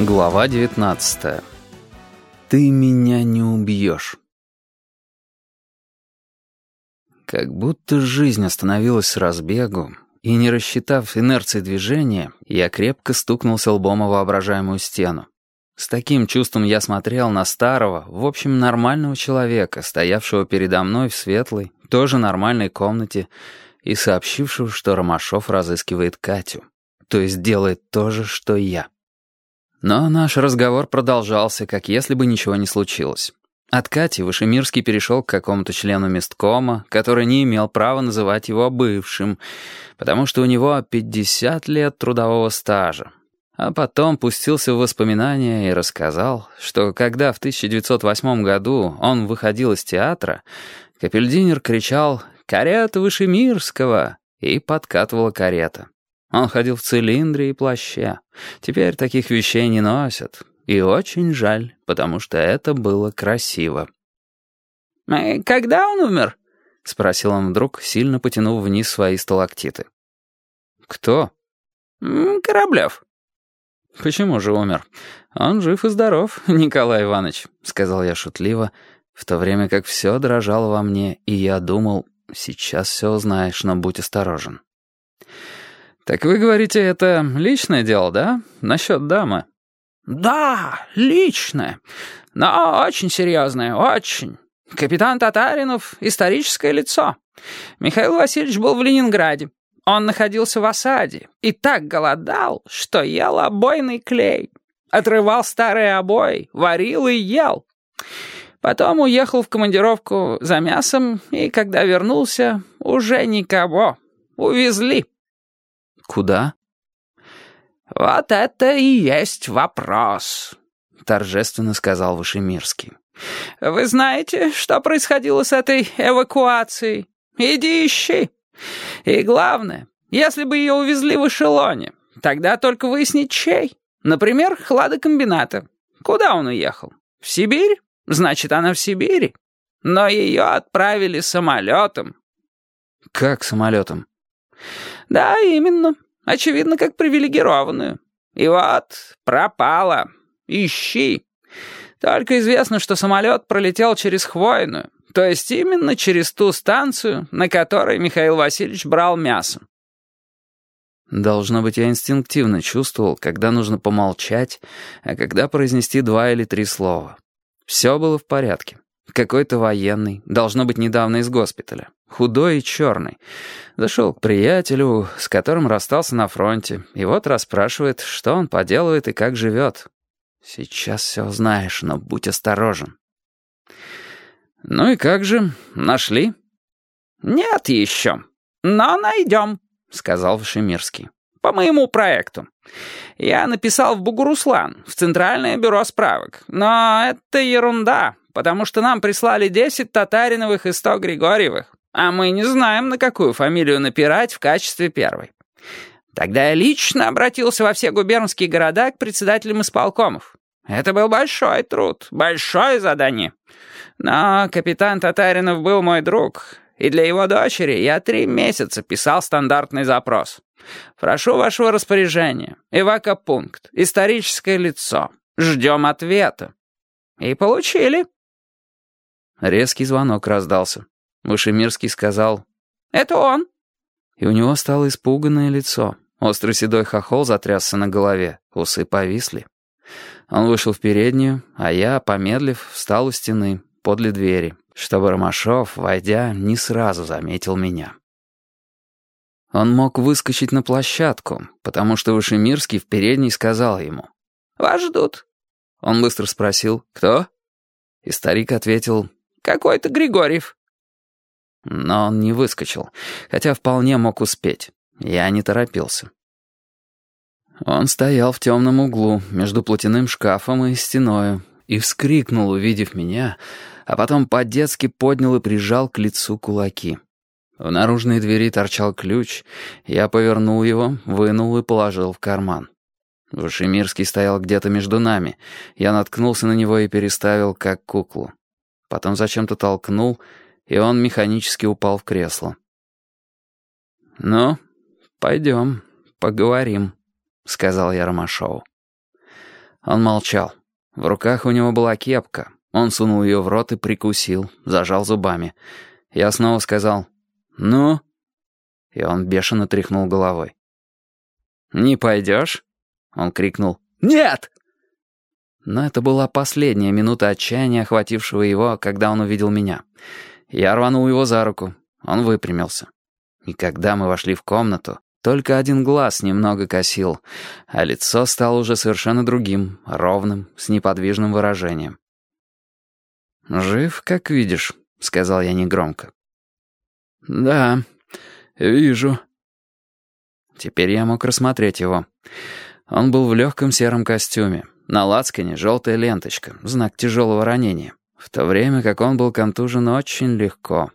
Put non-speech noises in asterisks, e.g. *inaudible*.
Глава 19 Ты меня не убьешь. Как будто жизнь остановилась с разбегу, и, не рассчитав инерции движения, я крепко стукнулся лбом о воображаемую стену. С таким чувством я смотрел на старого, в общем, нормального человека, стоявшего передо мной в светлой, тоже нормальной комнате, и сообщившего, что Ромашов разыскивает Катю, то есть делает то же, что я. Но наш разговор продолжался, как если бы ничего не случилось. От Кати Вышемирский перешел к какому-то члену месткома, который не имел права называть его бывшим, потому что у него 50 лет трудового стажа. А потом пустился в воспоминания и рассказал, что когда в 1908 году он выходил из театра, Капельдинер кричал «Карета Вышемирского!» и подкатывала карета. Он ходил в цилиндре и плаще. Теперь таких вещей не носят. И очень жаль, потому что это было красиво. «А когда он умер?» — спросил он вдруг, сильно потянув вниз свои сталактиты. «Кто?» «Кораблев». «Почему же умер? Он жив и здоров, *laughs* Николай Иванович», — сказал я шутливо, в то время как все дрожало во мне, и я думал, сейчас все узнаешь, но будь осторожен. «Так вы говорите, это личное дело, да? Насчет дамы?» «Да, личное. Но очень серьезное, очень. Капитан Татаринов — историческое лицо. Михаил Васильевич был в Ленинграде. Он находился в осаде и так голодал, что ел обойный клей. Отрывал старые обои, варил и ел. Потом уехал в командировку за мясом, и когда вернулся, уже никого. Увезли». «Куда?» «Вот это и есть вопрос», — торжественно сказал Вышемирский. «Вы знаете, что происходило с этой эвакуацией? Иди ищи. И главное, если бы ее увезли в эшелоне, тогда только выяснить чей. Например, хладокомбината. Куда он уехал? В Сибирь? Значит, она в Сибири. Но ее отправили самолетом». «Как самолетом?» «Да, именно. Очевидно, как привилегированную. И вот, пропала. Ищи. Только известно, что самолет пролетел через Хвойную, то есть именно через ту станцию, на которой Михаил Васильевич брал мясо. Должно быть, я инстинктивно чувствовал, когда нужно помолчать, а когда произнести два или три слова. Все было в порядке. Какой-то военный, должно быть, недавно из госпиталя. Худой и черный. Зашел к приятелю, с которым расстался на фронте, и вот расспрашивает, что он поделывает и как живет. Сейчас все узнаешь, но будь осторожен. «Ну и как же, нашли?» «Нет еще, но найдем», — сказал Вышемирский. «По моему проекту. Я написал в Бугуруслан, в Центральное бюро справок. Но это ерунда, потому что нам прислали 10 Татариновых и 100 Григорьевых, а мы не знаем, на какую фамилию напирать в качестве первой. Тогда я лично обратился во все губернские города к председателям исполкомов. Это был большой труд, большое задание. Но капитан Татаринов был мой друг, и для его дочери я три месяца писал стандартный запрос. Прошу вашего распоряжения. Эвакопункт. Историческое лицо. Ждем ответа. И получили. Резкий звонок раздался. Вышемирский сказал «Это он». И у него стало испуганное лицо. Острый седой хохол затрясся на голове, усы повисли. Он вышел в переднюю, а я, помедлив, встал у стены, подле двери, чтобы Ромашов, войдя, не сразу заметил меня. Он мог выскочить на площадку, потому что Вышемирский в передней сказал ему «Вас ждут». Он быстро спросил «Кто?» И старик ответил «Какой-то Григорьев». Но он не выскочил, хотя вполне мог успеть. Я не торопился. Он стоял в темном углу между платяным шкафом и стеною и вскрикнул, увидев меня, а потом по-детски поднял и прижал к лицу кулаки. В наружной двери торчал ключ, я повернул его, вынул и положил в карман. Вышемирский стоял где-то между нами. Я наткнулся на него и переставил, как куклу. Потом зачем-то толкнул, и он механически упал в кресло. «Ну, пойдем, поговорим», — сказал я Ромашову. Он молчал. В руках у него была кепка. Он сунул ее в рот и прикусил, зажал зубами. Я снова сказал «Ну?» И он бешено тряхнул головой. «Не пойдешь?» Он крикнул «Нет!» Но это была последняя минута отчаяния, охватившего его, когда он увидел меня. Я рванул его за руку. Он выпрямился. И когда мы вошли в комнату, только один глаз немного косил, а лицо стало уже совершенно другим, ровным, с неподвижным выражением. «Жив, как видишь», — сказал я негромко. «Да, вижу». Теперь я мог рассмотреть его. Он был в легком сером костюме. На лацкане желтая ленточка, знак тяжелого ранения. В то время как он был контужен очень легко.